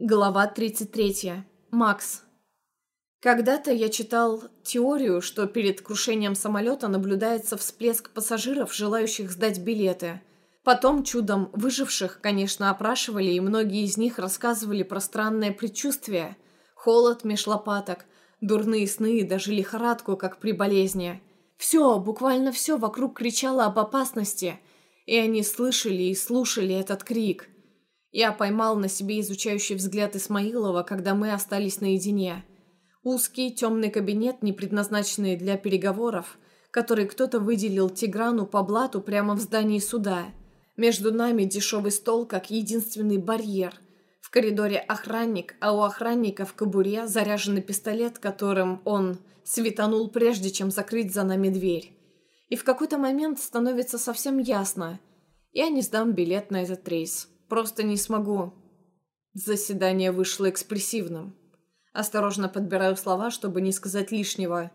Глава 33. Макс. Когда-то я читал теорию, что перед крушением самолета наблюдается всплеск пассажиров, желающих сдать билеты. Потом чудом выживших, конечно, опрашивали, и многие из них рассказывали про странное предчувствие. Холод меж лопаток, дурные сны и даже лихорадку, как при болезни. Все, буквально все вокруг кричало об опасности, и они слышали и слушали этот крик – я поймал на себе изучающий взгляд Исмаилова, когда мы остались наедине. Узкий темный кабинет, не предназначенный для переговоров, который кто-то выделил Тиграну по блату прямо в здании суда. Между нами дешевый стол, как единственный барьер. В коридоре охранник, а у охранника в кобуре заряженный пистолет, которым он светанул прежде, чем закрыть за нами дверь. И в какой-то момент становится совсем ясно. Я не сдам билет на этот рейс. Просто не смогу. Заседание вышло экспрессивным. Осторожно подбираю слова, чтобы не сказать лишнего.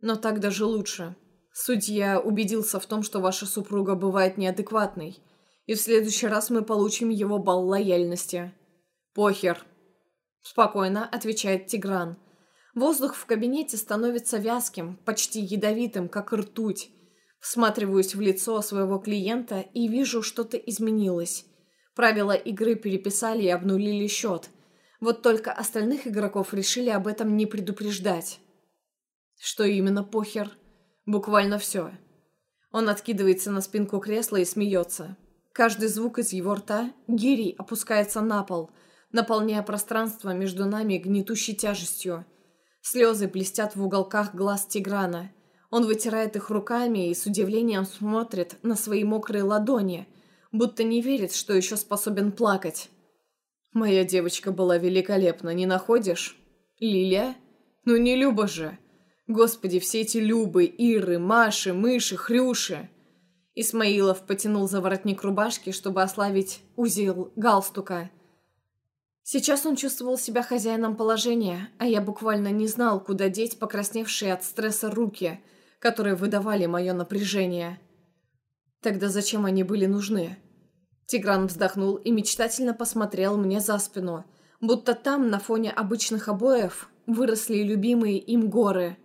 Но так даже лучше. Судья убедился в том, что ваша супруга бывает неадекватной, и в следующий раз мы получим его балл лояльности. Похер. Спокойно отвечает Тигран. Воздух в кабинете становится вязким, почти ядовитым, как ртуть. Всматриваюсь в лицо своего клиента и вижу, что-то изменилось. Правила игры переписали и обнулили счет. Вот только остальных игроков решили об этом не предупреждать. Что именно похер? Буквально все. Он откидывается на спинку кресла и смеется. Каждый звук из его рта гирей опускается на пол, наполняя пространство между нами гнетущей тяжестью. Слезы блестят в уголках глаз Тиграна. Он вытирает их руками и с удивлением смотрит на свои мокрые ладони, будто не верит, что еще способен плакать. Моя девочка была великолепна, не находишь? Лилия? Ну не Люба же. Господи, все эти Любы, Иры, Маши, Мыши, Хрюши. Исмаилов потянул за воротник рубашки, чтобы ослабить узел галстука. Сейчас он чувствовал себя хозяином положения, а я буквально не знал, куда деть покрасневшие от стресса руки, которые выдавали мое напряжение. Тогда зачем они были нужны? Тигран вздохнул и мечтательно посмотрел мне за спину, будто там, на фоне обычных обоев, выросли любимые им горы.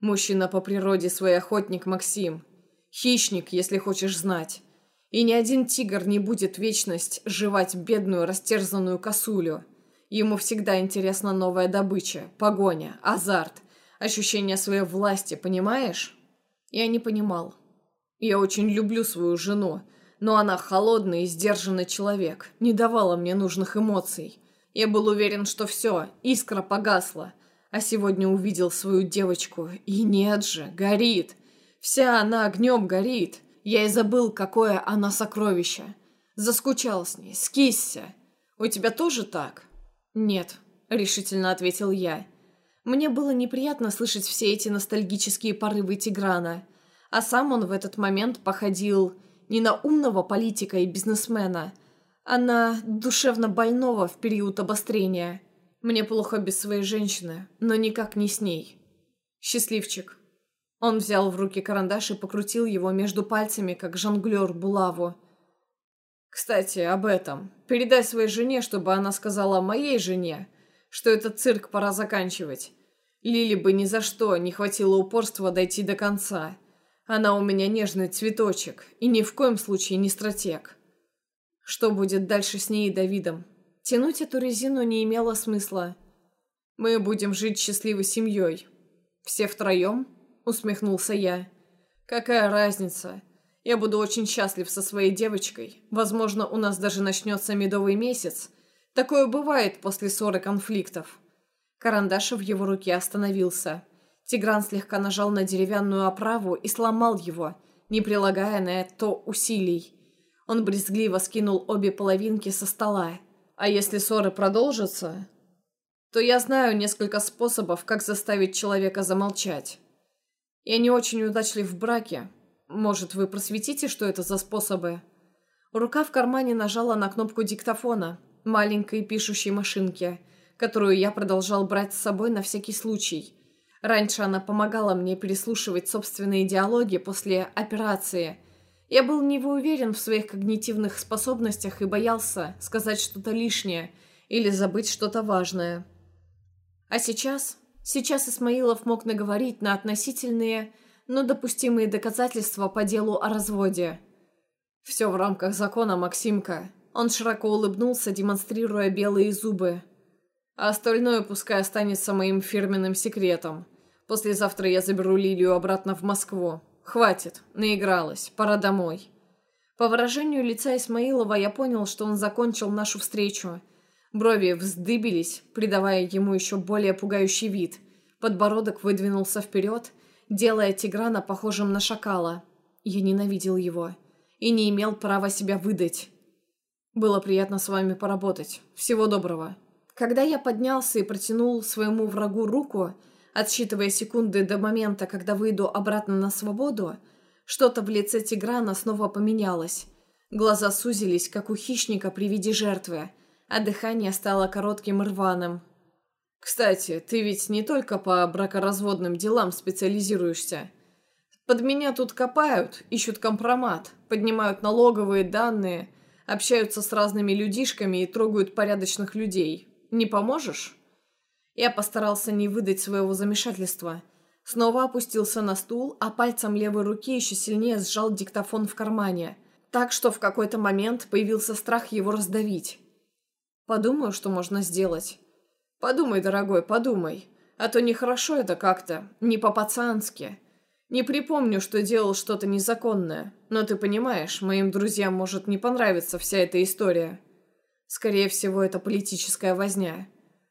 Мужчина по природе свой охотник Максим. Хищник, если хочешь знать. И ни один тигр не будет вечность жевать бедную растерзанную косулю. Ему всегда интересна новая добыча, погоня, азарт, ощущение своей власти, понимаешь? Я не понимал. Я очень люблю свою жену, но она холодный и сдержанный человек, не давала мне нужных эмоций. Я был уверен, что все, искра погасла, а сегодня увидел свою девочку, и нет же, горит. Вся она огнем горит. Я и забыл, какое она сокровище. Заскучал с ней, скисся. У тебя тоже так? Нет, решительно ответил я. Мне было неприятно слышать все эти ностальгические порывы Тиграна, а сам он в этот момент походил не на умного политика и бизнесмена, а на душевно больного в период обострения. Мне плохо без своей женщины, но никак не с ней. Счастливчик. Он взял в руки карандаш и покрутил его между пальцами, как жонглер булаву. «Кстати, об этом. Передай своей жене, чтобы она сказала моей жене, что этот цирк пора заканчивать. Лили бы ни за что не хватило упорства дойти до конца. Она у меня нежный цветочек и ни в коем случае не стратег. Что будет дальше с ней и Давидом? Тянуть эту резину не имело смысла. Мы будем жить счастливой семьей. Все втроем? Усмехнулся я. Какая разница? Я буду очень счастлив со своей девочкой. Возможно, у нас даже начнется медовый месяц. Такое бывает после ссоры конфликтов. Карандаш в его руке остановился. Тигран слегка нажал на деревянную оправу и сломал его, не прилагая на это усилий. Он брезгливо скинул обе половинки со стола. А если ссоры продолжатся, то я знаю несколько способов, как заставить человека замолчать. Я не очень удачлив в браке. Может, вы просветите, что это за способы? Рука в кармане нажала на кнопку диктофона, маленькой пишущей машинки, которую я продолжал брать с собой на всякий случай – Раньше она помогала мне переслушивать собственные диалоги после операции. Я был не уверен в своих когнитивных способностях и боялся сказать что-то лишнее или забыть что-то важное. А сейчас... Сейчас Исмаилов мог наговорить на относительные, но допустимые доказательства по делу о разводе. «Все в рамках закона, Максимка». Он широко улыбнулся, демонстрируя белые зубы. «А остальное пускай останется моим фирменным секретом. Послезавтра я заберу Лилию обратно в Москву. Хватит, наигралась, пора домой». По выражению лица Исмаилова я понял, что он закончил нашу встречу. Брови вздыбились, придавая ему еще более пугающий вид. Подбородок выдвинулся вперед, делая Тиграна похожим на шакала. Я ненавидел его и не имел права себя выдать. Было приятно с вами поработать. Всего доброго. Когда я поднялся и протянул своему врагу руку, отсчитывая секунды до момента, когда выйду обратно на свободу, что-то в лице Тиграна снова поменялось. Глаза сузились, как у хищника при виде жертвы, а дыхание стало коротким рваным. «Кстати, ты ведь не только по бракоразводным делам специализируешься. Под меня тут копают, ищут компромат, поднимают налоговые данные, общаются с разными людишками и трогают порядочных людей. Не поможешь?» Я постарался не выдать своего замешательства – Снова опустился на стул, а пальцем левой руки еще сильнее сжал диктофон в кармане, так что в какой-то момент появился страх его раздавить. Подумаю, что можно сделать. Подумай, дорогой, подумай. А то нехорошо это как-то, не по-пацански. Не припомню, что делал что-то незаконное, но ты понимаешь, моим друзьям может не понравиться вся эта история. Скорее всего, это политическая возня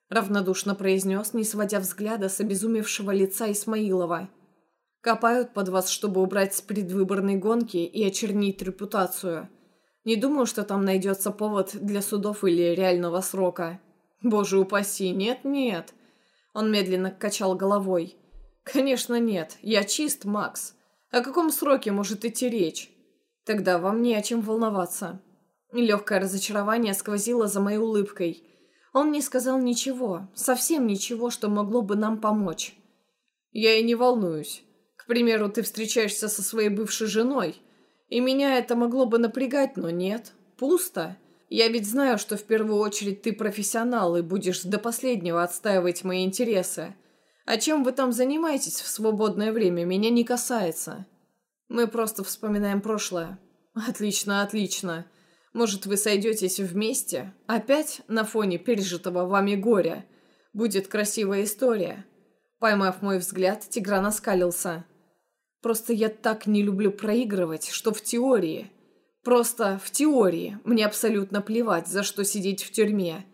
равнодушно произнес, не сводя взгляда с обезумевшего лица Исмаилова. «Копают под вас, чтобы убрать с предвыборной гонки и очернить репутацию. Не думаю, что там найдется повод для судов или реального срока. Боже упаси, нет-нет!» Он медленно качал головой. «Конечно нет, я чист, Макс. О каком сроке может идти речь? Тогда вам не о чем волноваться». Легкое разочарование сквозило за моей улыбкой – он не сказал ничего, совсем ничего, что могло бы нам помочь. Я и не волнуюсь. К примеру, ты встречаешься со своей бывшей женой, и меня это могло бы напрягать, но нет. Пусто. Я ведь знаю, что в первую очередь ты профессионал и будешь до последнего отстаивать мои интересы. А чем вы там занимаетесь в свободное время, меня не касается. Мы просто вспоминаем прошлое. Отлично, отлично. Может, вы сойдетесь вместе? Опять на фоне пережитого вами горя? Будет красивая история». Поймав мой взгляд, Тигран оскалился. «Просто я так не люблю проигрывать, что в теории...» Просто в теории мне абсолютно плевать, за что сидеть в тюрьме.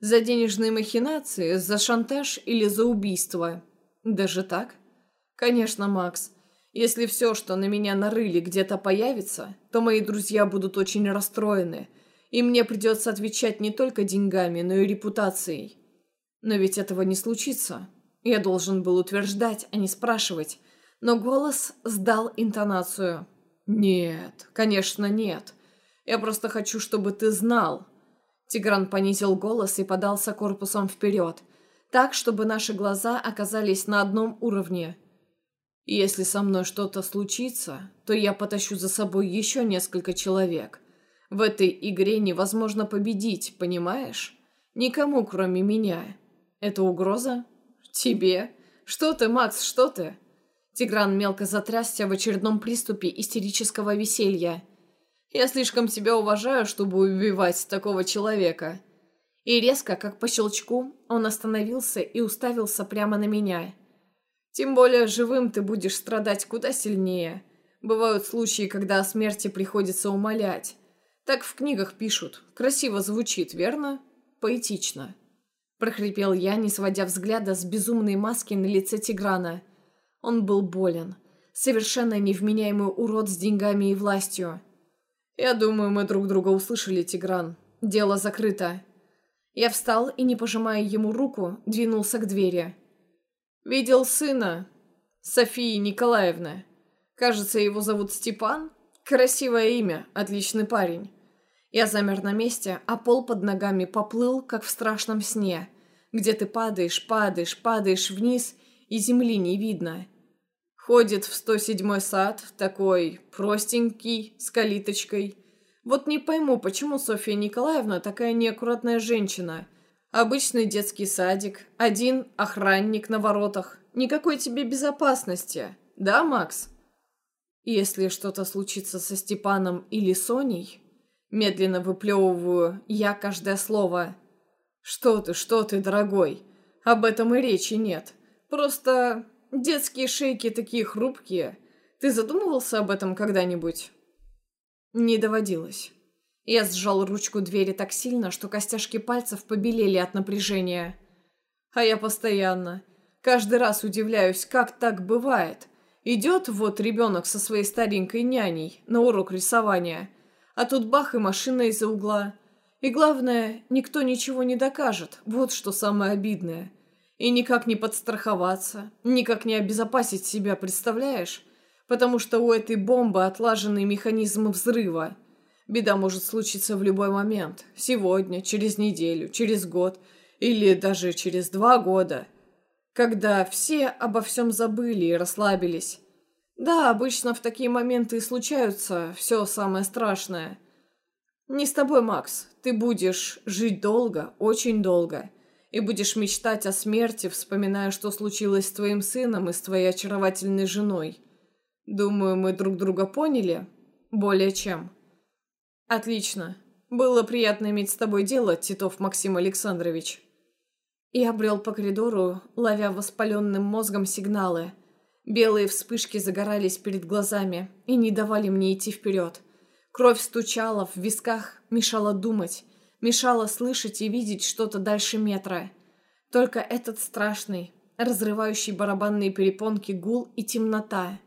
За денежные махинации, за шантаж или за убийство. Даже так? Конечно, Макс. Если все, что на меня нарыли, где-то появится, то мои друзья будут очень расстроены, и мне придется отвечать не только деньгами, но и репутацией. Но ведь этого не случится. Я должен был утверждать, а не спрашивать. Но голос сдал интонацию. «Нет, конечно, нет. Я просто хочу, чтобы ты знал». Тигран понизил голос и подался корпусом вперед, так, чтобы наши глаза оказались на одном уровне – если со мной что-то случится, то я потащу за собой еще несколько человек. В этой игре невозможно победить, понимаешь? Никому, кроме меня. Это угроза? Тебе? Что ты, Макс, что ты? Тигран мелко затрясся в очередном приступе истерического веселья. Я слишком себя уважаю, чтобы убивать такого человека. И резко, как по щелчку, он остановился и уставился прямо на меня. Тем более живым ты будешь страдать куда сильнее. Бывают случаи, когда о смерти приходится умолять. Так в книгах пишут. Красиво звучит, верно? Поэтично. Прохрипел я, не сводя взгляда с безумной маски на лице Тиграна. Он был болен. Совершенно невменяемый урод с деньгами и властью. Я думаю, мы друг друга услышали, Тигран. Дело закрыто. Я встал и, не пожимая ему руку, двинулся к двери. Видел сына Софии Николаевны. Кажется, его зовут Степан. Красивое имя, отличный парень. Я замер на месте, а пол под ногами поплыл, как в страшном сне, где ты падаешь, падаешь, падаешь вниз, и земли не видно. Ходит в 107-й сад, такой простенький, с калиточкой. Вот не пойму, почему Софья Николаевна такая неаккуратная женщина, Обычный детский садик, один охранник на воротах. Никакой тебе безопасности. Да, Макс? Если что-то случится со Степаном или Соней, медленно выплевываю я каждое слово. Что ты, что ты, дорогой? Об этом и речи нет. Просто детские шейки такие хрупкие. Ты задумывался об этом когда-нибудь? Не доводилось. Я сжал ручку двери так сильно, что костяшки пальцев побелели от напряжения. А я постоянно, каждый раз удивляюсь, как так бывает. Идет вот ребенок со своей старенькой няней на урок рисования, а тут бах и машина из-за угла. И главное, никто ничего не докажет, вот что самое обидное. И никак не подстраховаться, никак не обезопасить себя, представляешь? Потому что у этой бомбы отлаженный механизм взрыва – Беда может случиться в любой момент. Сегодня, через неделю, через год или даже через два года. Когда все обо всем забыли и расслабились. Да, обычно в такие моменты и случаются все самое страшное. Не с тобой, Макс. Ты будешь жить долго, очень долго. И будешь мечтать о смерти, вспоминая, что случилось с твоим сыном и с твоей очаровательной женой. Думаю, мы друг друга поняли? Более чем. «Отлично. Было приятно иметь с тобой дело, Титов Максим Александрович». Я брел по коридору, ловя воспаленным мозгом сигналы. Белые вспышки загорались перед глазами и не давали мне идти вперед. Кровь стучала в висках, мешала думать, мешала слышать и видеть что-то дальше метра. Только этот страшный, разрывающий барабанные перепонки гул и темнота.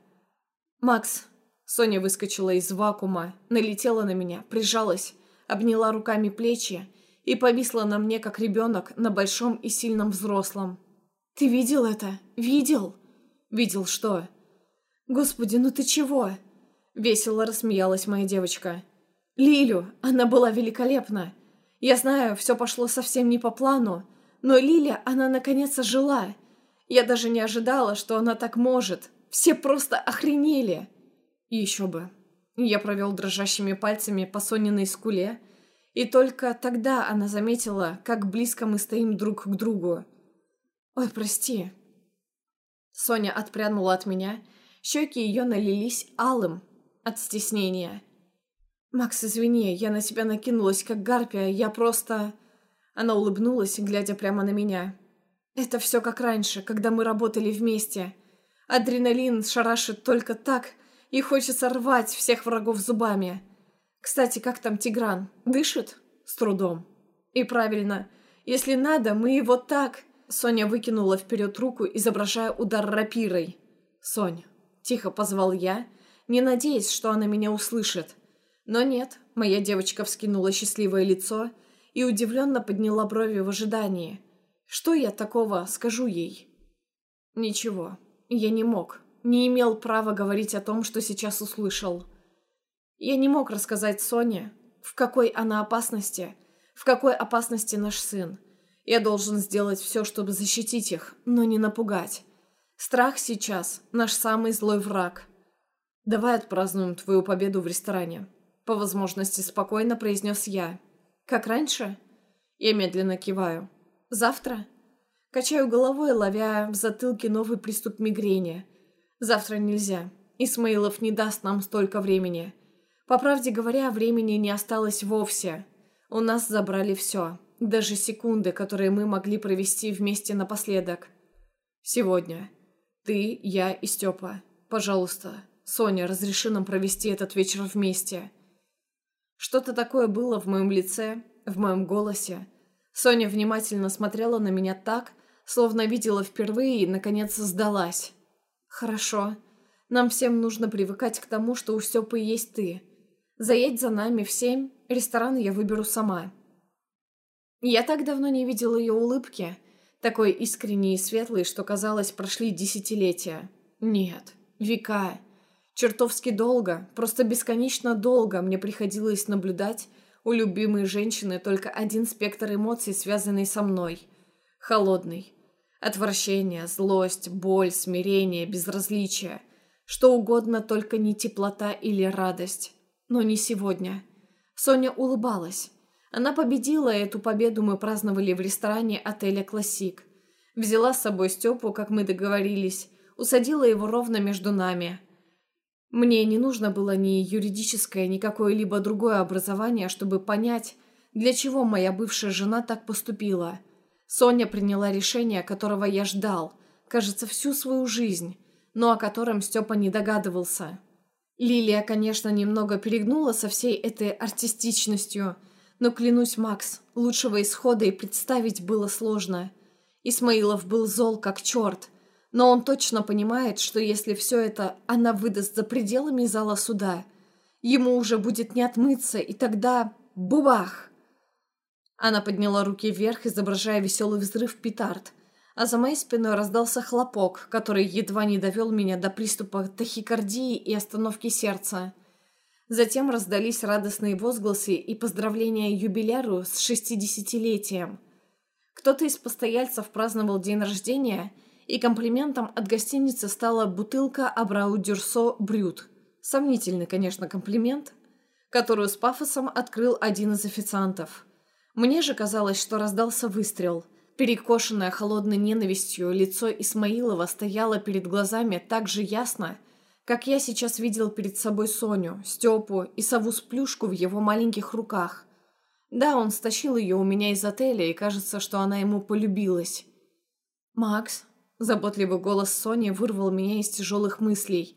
«Макс, Соня выскочила из вакуума, налетела на меня, прижалась, обняла руками плечи и повисла на мне, как ребенок, на большом и сильном взрослом. «Ты видел это? Видел?» «Видел что?» «Господи, ну ты чего?» Весело рассмеялась моя девочка. «Лилю, она была великолепна. Я знаю, все пошло совсем не по плану, но Лиля, она наконец ожила. Я даже не ожидала, что она так может. Все просто охренели!» И еще бы. Я провел дрожащими пальцами по Сониной скуле, и только тогда она заметила, как близко мы стоим друг к другу. «Ой, прости». Соня отпрянула от меня, щеки ее налились алым от стеснения. «Макс, извини, я на тебя накинулась, как гарпия, я просто...» Она улыбнулась, глядя прямо на меня. «Это все как раньше, когда мы работали вместе. Адреналин шарашит только так, и хочется рвать всех врагов зубами. Кстати, как там Тигран? Дышит? С трудом. И правильно. Если надо, мы его так... Соня выкинула вперед руку, изображая удар рапирой. «Сонь», — тихо позвал я, не надеясь, что она меня услышит. Но нет, моя девочка вскинула счастливое лицо и удивленно подняла брови в ожидании. Что я такого скажу ей? Ничего, я не мог не имел права говорить о том, что сейчас услышал. Я не мог рассказать Соне, в какой она опасности, в какой опасности наш сын. Я должен сделать все, чтобы защитить их, но не напугать. Страх сейчас – наш самый злой враг. Давай отпразднуем твою победу в ресторане. По возможности спокойно произнес я. Как раньше? Я медленно киваю. Завтра? Качаю головой, ловя в затылке новый приступ мигрени – Завтра нельзя. Исмаилов не даст нам столько времени. По правде говоря, времени не осталось вовсе. У нас забрали все. Даже секунды, которые мы могли провести вместе напоследок. Сегодня. Ты, я и Степа. Пожалуйста, Соня, разреши нам провести этот вечер вместе. Что-то такое было в моем лице, в моем голосе. Соня внимательно смотрела на меня так, словно видела впервые и, наконец, сдалась. «Хорошо. Нам всем нужно привыкать к тому, что у Степы есть ты. Заедь за нами в семь, ресторан я выберу сама». Я так давно не видела ее улыбки, такой искренней и светлой, что, казалось, прошли десятилетия. Нет, века. Чертовски долго, просто бесконечно долго мне приходилось наблюдать у любимой женщины только один спектр эмоций, связанный со мной. Холодный, Отвращение, злость, боль, смирение, безразличие. Что угодно, только не теплота или радость. Но не сегодня. Соня улыбалась. Она победила, эту победу мы праздновали в ресторане отеля «Классик». Взяла с собой Степу, как мы договорились, усадила его ровно между нами. Мне не нужно было ни юридическое, ни какое-либо другое образование, чтобы понять, для чего моя бывшая жена так поступила. Соня приняла решение, которого я ждал, кажется, всю свою жизнь, но о котором Степа не догадывался. Лилия, конечно, немного перегнула со всей этой артистичностью, но, клянусь, Макс, лучшего исхода и представить было сложно. Исмаилов был зол как черт, но он точно понимает, что если все это она выдаст за пределами зала суда, ему уже будет не отмыться, и тогда... Бубах! Она подняла руки вверх, изображая веселый взрыв петард, а за моей спиной раздался хлопок, который едва не довел меня до приступа тахикардии и остановки сердца. Затем раздались радостные возгласы и поздравления юбиляру с шестидесятилетием. Кто-то из постояльцев праздновал день рождения, и комплиментом от гостиницы стала бутылка Абрау Дюрсо Брют. Сомнительный, конечно, комплимент, которую с пафосом открыл один из официантов. Мне же казалось, что раздался выстрел – Перекошенное холодной ненавистью лицо Исмаилова стояло перед глазами так же ясно, как я сейчас видел перед собой Соню, Степу и сову с плюшку в его маленьких руках. Да, он стащил ее у меня из отеля, и кажется, что она ему полюбилась. «Макс», — заботливый голос Сони вырвал меня из тяжелых мыслей.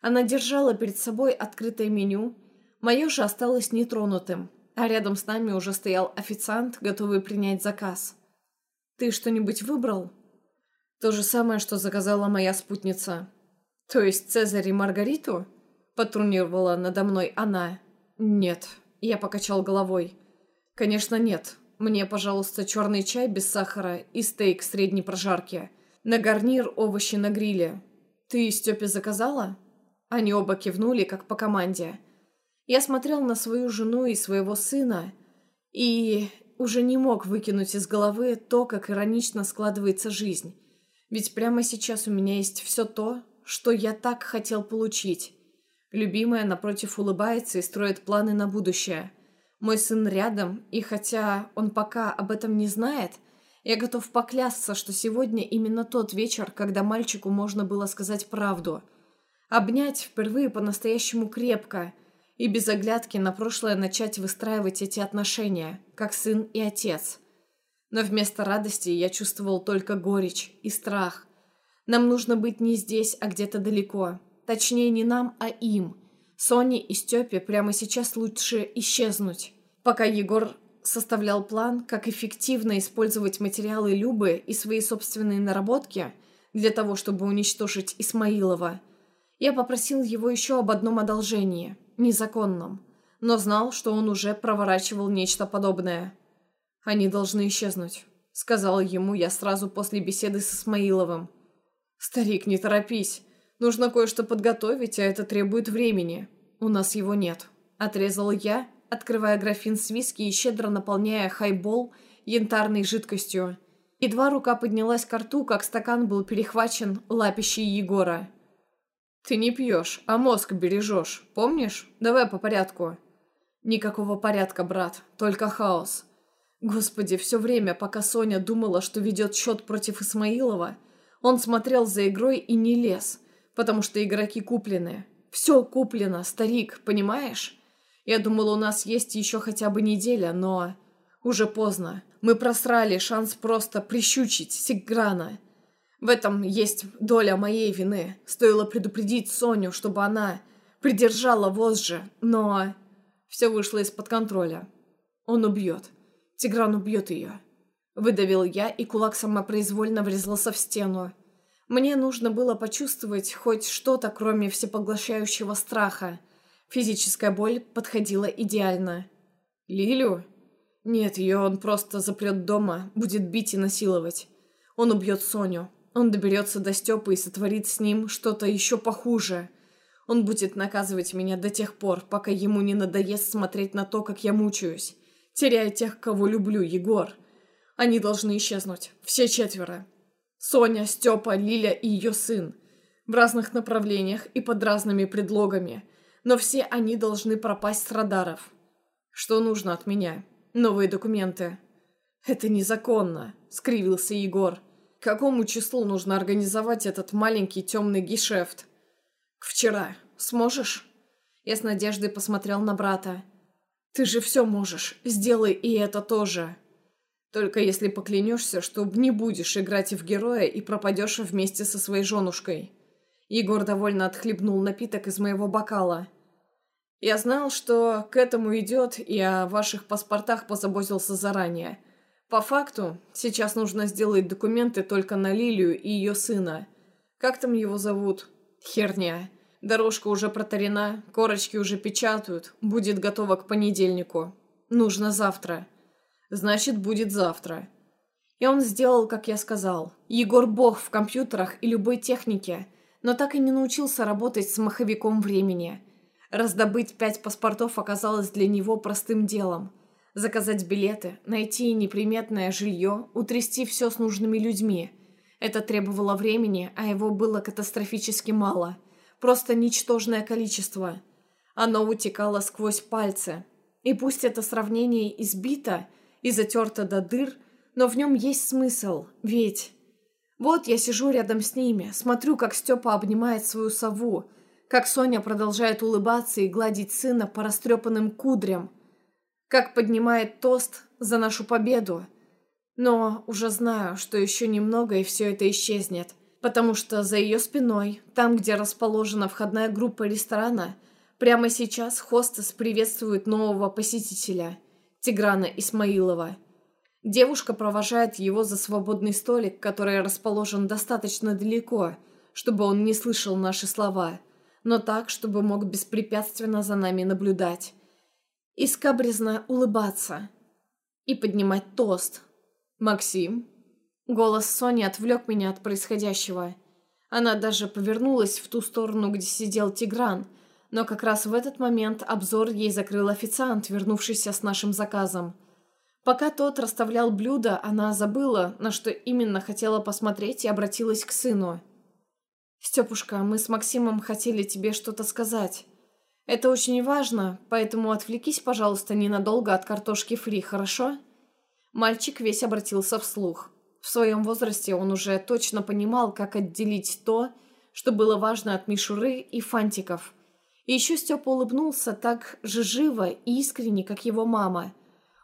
Она держала перед собой открытое меню, мое же осталось нетронутым, а рядом с нами уже стоял официант, готовый принять заказ. Ты что-нибудь выбрал? То же самое, что заказала моя спутница. То есть Цезарь и Маргариту? Патрунировала надо мной она. Нет. Я покачал головой. Конечно, нет. Мне, пожалуйста, черный чай без сахара и стейк средней прожарки. На гарнир овощи на гриле. Ты Степе заказала? Они оба кивнули, как по команде. Я смотрел на свою жену и своего сына, и уже не мог выкинуть из головы то, как иронично складывается жизнь. Ведь прямо сейчас у меня есть все то, что я так хотел получить. Любимая напротив улыбается и строит планы на будущее. Мой сын рядом, и хотя он пока об этом не знает, я готов поклясться, что сегодня именно тот вечер, когда мальчику можно было сказать правду. Обнять впервые по-настоящему крепко – и без оглядки на прошлое начать выстраивать эти отношения, как сын и отец. Но вместо радости я чувствовал только горечь и страх. Нам нужно быть не здесь, а где-то далеко. Точнее, не нам, а им. Соне и Степе прямо сейчас лучше исчезнуть. Пока Егор составлял план, как эффективно использовать материалы Любы и свои собственные наработки для того, чтобы уничтожить Исмаилова, я попросил его еще об одном одолжении – незаконном, но знал, что он уже проворачивал нечто подобное. «Они должны исчезнуть», — сказал ему я сразу после беседы с Исмаиловым. «Старик, не торопись. Нужно кое-что подготовить, а это требует времени. У нас его нет», — отрезал я, открывая графин с виски и щедро наполняя хайбол янтарной жидкостью. Едва рука поднялась к рту, как стакан был перехвачен лапищей Егора. «Ты не пьешь, а мозг бережешь, помнишь? Давай по порядку». «Никакого порядка, брат, только хаос». Господи, все время, пока Соня думала, что ведет счет против Исмаилова, он смотрел за игрой и не лез, потому что игроки куплены. Все куплено, старик, понимаешь? Я думал, у нас есть еще хотя бы неделя, но... Уже поздно. Мы просрали шанс просто прищучить Сиграна. В этом есть доля моей вины. Стоило предупредить Соню, чтобы она придержала вожжи, но... Все вышло из-под контроля. Он убьет. Тигран убьет ее. Выдавил я, и кулак самопроизвольно врезался в стену. Мне нужно было почувствовать хоть что-то, кроме всепоглощающего страха. Физическая боль подходила идеально. «Лилю?» «Нет, ее он просто запрет дома, будет бить и насиловать. Он убьет Соню. Он доберется до Степы и сотворит с ним что-то еще похуже. Он будет наказывать меня до тех пор, пока ему не надоест смотреть на то, как я мучаюсь, теряя тех, кого люблю, Егор. Они должны исчезнуть. Все четверо. Соня, Степа, Лиля и ее сын. В разных направлениях и под разными предлогами. Но все они должны пропасть с радаров. Что нужно от меня? Новые документы. Это незаконно, скривился Егор. Какому числу нужно организовать этот маленький темный гешефт? К вчера. Сможешь? Я с надеждой посмотрел на брата. Ты же все можешь. Сделай и это тоже. Только если поклянешься, что не будешь играть в героя и пропадешь вместе со своей женушкой. Егор довольно отхлебнул напиток из моего бокала. Я знал, что к этому идет, и о ваших паспортах позаботился заранее. По факту, сейчас нужно сделать документы только на Лилию и ее сына. Как там его зовут? Херня. Дорожка уже протарена, корочки уже печатают, будет готова к понедельнику. Нужно завтра. Значит, будет завтра. И он сделал, как я сказал. Егор бог в компьютерах и любой технике, но так и не научился работать с маховиком времени. Раздобыть пять паспортов оказалось для него простым делом. Заказать билеты, найти неприметное жилье, утрясти все с нужными людьми. Это требовало времени, а его было катастрофически мало. Просто ничтожное количество. Оно утекало сквозь пальцы. И пусть это сравнение избито – и затерто до дыр, но в нем есть смысл, ведь... Вот я сижу рядом с ними, смотрю, как Степа обнимает свою сову, как Соня продолжает улыбаться и гладить сына по растрепанным кудрям, как поднимает тост за нашу победу. Но уже знаю, что еще немного и все это исчезнет, потому что за ее спиной, там, где расположена входная группа ресторана, прямо сейчас хостес приветствует нового посетителя – Тиграна Исмаилова. Девушка провожает его за свободный столик, который расположен достаточно далеко, чтобы он не слышал наши слова, но так, чтобы мог беспрепятственно за нами наблюдать. И скабрезно улыбаться. И поднимать тост. «Максим?» Голос Сони отвлек меня от происходящего. Она даже повернулась в ту сторону, где сидел Тигран – но как раз в этот момент обзор ей закрыл официант, вернувшийся с нашим заказом. Пока тот расставлял блюда, она забыла, на что именно хотела посмотреть, и обратилась к сыну. «Степушка, мы с Максимом хотели тебе что-то сказать. Это очень важно, поэтому отвлекись, пожалуйста, ненадолго от картошки фри, хорошо?» Мальчик весь обратился вслух. В своем возрасте он уже точно понимал, как отделить то, что было важно от мишуры и фантиков – и еще Степа улыбнулся так же живо и искренне, как его мама.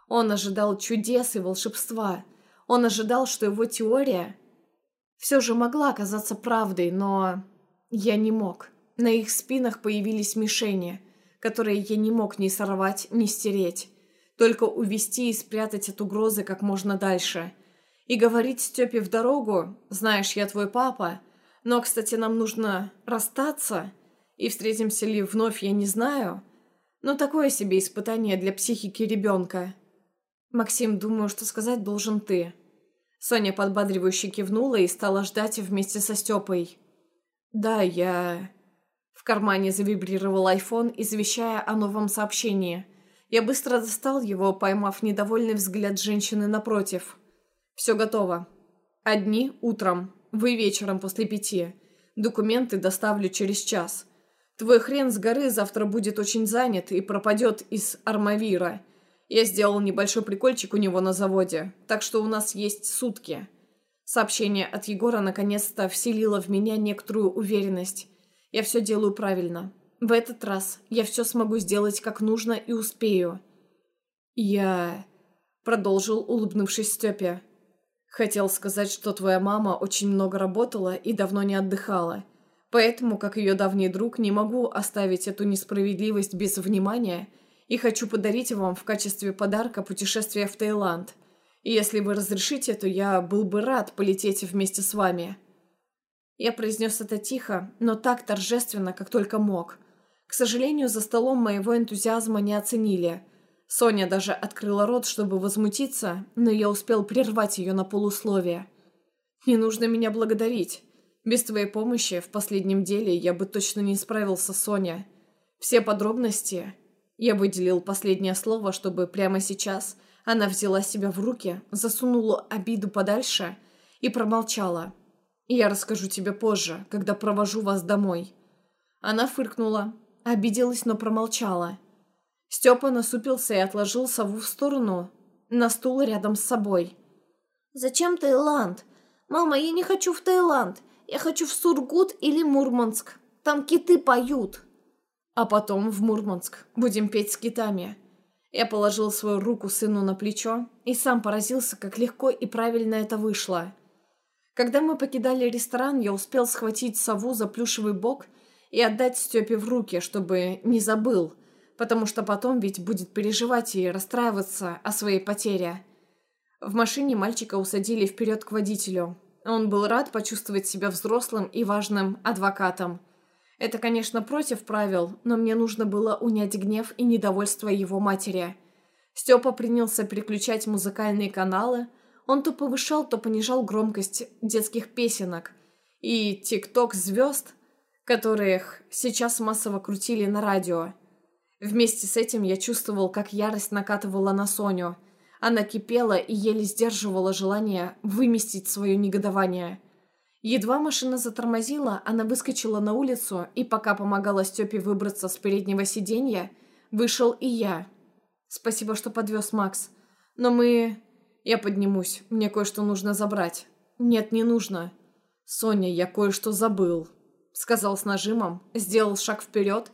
Он ожидал чудес и волшебства. Он ожидал, что его теория все же могла оказаться правдой, но я не мог. На их спинах появились мишени, которые я не мог ни сорвать, ни стереть. Только увести и спрятать от угрозы как можно дальше. И говорить Степе в дорогу, знаешь, я твой папа, но, кстати, нам нужно расстаться – и встретимся ли вновь, я не знаю. Но такое себе испытание для психики ребенка. Максим, думаю, что сказать должен ты. Соня подбадривающе кивнула и стала ждать вместе со Степой. Да, я... Кармане завибрировал айфон, извещая о новом сообщении. Я быстро достал его, поймав недовольный взгляд женщины напротив. «Все готово. Одни утром, вы вечером после пяти. Документы доставлю через час. Твой хрен с горы завтра будет очень занят и пропадет из Армавира. Я сделал небольшой прикольчик у него на заводе, так что у нас есть сутки». Сообщение от Егора наконец-то вселило в меня некоторую уверенность. Я все делаю правильно. В этот раз я все смогу сделать как нужно и успею. Я... Продолжил, улыбнувшись Степе. Хотел сказать, что твоя мама очень много работала и давно не отдыхала. Поэтому, как ее давний друг, не могу оставить эту несправедливость без внимания и хочу подарить вам в качестве подарка путешествие в Таиланд. И если вы разрешите, то я был бы рад полететь вместе с вами». Я произнес это тихо, но так торжественно, как только мог. К сожалению, за столом моего энтузиазма не оценили. Соня даже открыла рот, чтобы возмутиться, но я успел прервать ее на полусловие. «Не нужно меня благодарить. Без твоей помощи в последнем деле я бы точно не справился, Соня. Все подробности... Я выделил последнее слово, чтобы прямо сейчас она взяла себя в руки, засунула обиду подальше и промолчала. «Я расскажу тебе позже, когда провожу вас домой». Она фыркнула, обиделась, но промолчала. Степа насупился и отложил сову в сторону, на стул рядом с собой. «Зачем Таиланд? Мама, я не хочу в Таиланд. Я хочу в Сургут или Мурманск. Там киты поют». А потом в Мурманск. Будем петь с китами. Я положил свою руку сыну на плечо и сам поразился, как легко и правильно это вышло. Когда мы покидали ресторан, я успел схватить сову за плюшевый бок и отдать Степе в руки, чтобы не забыл, потому что потом ведь будет переживать и расстраиваться о своей потере. В машине мальчика усадили вперед к водителю. Он был рад почувствовать себя взрослым и важным адвокатом. Это, конечно, против правил, но мне нужно было унять гнев и недовольство его матери. Степа принялся переключать музыкальные каналы – он то повышал, то понижал громкость детских песенок. И тикток звезд, которых сейчас массово крутили на радио. Вместе с этим я чувствовал, как ярость накатывала на Соню. Она кипела и еле сдерживала желание выместить свое негодование. Едва машина затормозила, она выскочила на улицу, и пока помогала Степе выбраться с переднего сиденья, вышел и я. Спасибо, что подвез Макс. Но мы... «Я поднимусь. Мне кое-что нужно забрать». «Нет, не нужно». «Соня, я кое-что забыл», — сказал с нажимом, сделал шаг вперед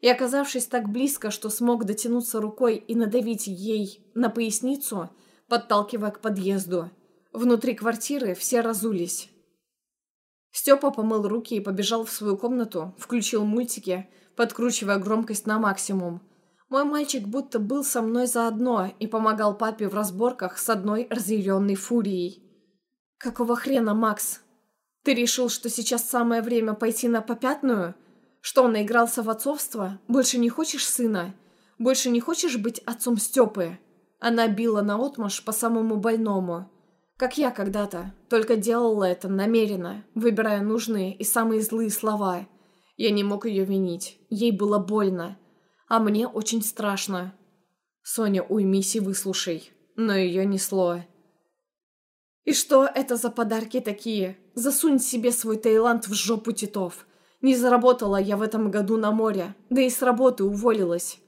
и, оказавшись так близко, что смог дотянуться рукой и надавить ей на поясницу, подталкивая к подъезду. Внутри квартиры все разулись. Степа помыл руки и побежал в свою комнату, включил мультики, подкручивая громкость на максимум. Мой мальчик будто был со мной заодно и помогал папе в разборках с одной разъяренной фурией. «Какого хрена, Макс? Ты решил, что сейчас самое время пойти на попятную? Что, наигрался в отцовство? Больше не хочешь сына? Больше не хочешь быть отцом Степы?» Она била наотмашь по самому больному. Как я когда-то, только делала это намеренно, выбирая нужные и самые злые слова. Я не мог ее винить. Ей было больно а мне очень страшно. Соня, уймись и выслушай. Но ее несло. И что это за подарки такие? Засунь себе свой Таиланд в жопу титов. Не заработала я в этом году на море, да и с работы уволилась.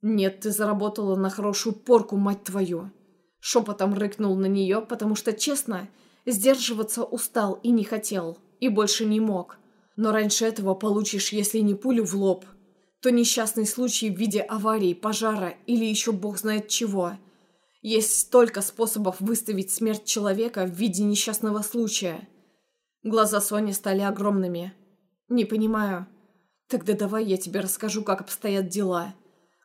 Нет, ты заработала на хорошую порку, мать твою. Шепотом рыкнул на нее, потому что, честно, сдерживаться устал и не хотел, и больше не мог. Но раньше этого получишь, если не пулю в лоб, то несчастный случай в виде аварии, пожара или еще бог знает чего. Есть столько способов выставить смерть человека в виде несчастного случая. Глаза Сони стали огромными. «Не понимаю. Тогда давай я тебе расскажу, как обстоят дела.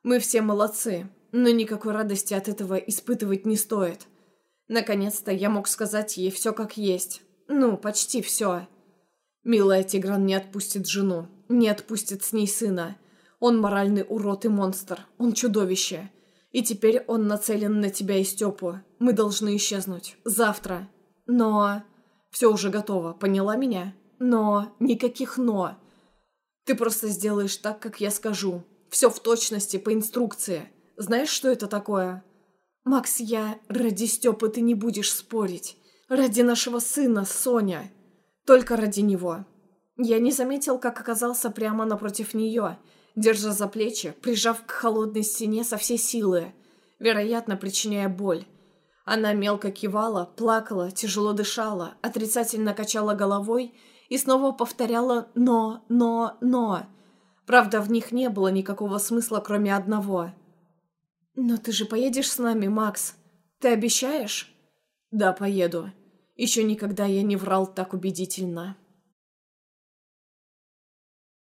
Мы все молодцы, но никакой радости от этого испытывать не стоит. Наконец-то я мог сказать ей все как есть. Ну, почти все. Милая Тигран не отпустит жену, не отпустит с ней сына. Он моральный урод и монстр. Он чудовище. И теперь он нацелен на тебя и Степу. Мы должны исчезнуть. Завтра. Но... Все уже готово, поняла меня? Но... Никаких «но». Ты просто сделаешь так, как я скажу. Все в точности, по инструкции. Знаешь, что это такое? Макс, я... Ради Степы ты не будешь спорить. Ради нашего сына, Соня. Только ради него. Я не заметил, как оказался прямо напротив нее держа за плечи, прижав к холодной стене со всей силы, вероятно, причиняя боль. Она мелко кивала, плакала, тяжело дышала, отрицательно качала головой и снова повторяла «но, но, но». Правда, в них не было никакого смысла, кроме одного. «Но ты же поедешь с нами, Макс? Ты обещаешь?» «Да, поеду. Еще никогда я не врал так убедительно».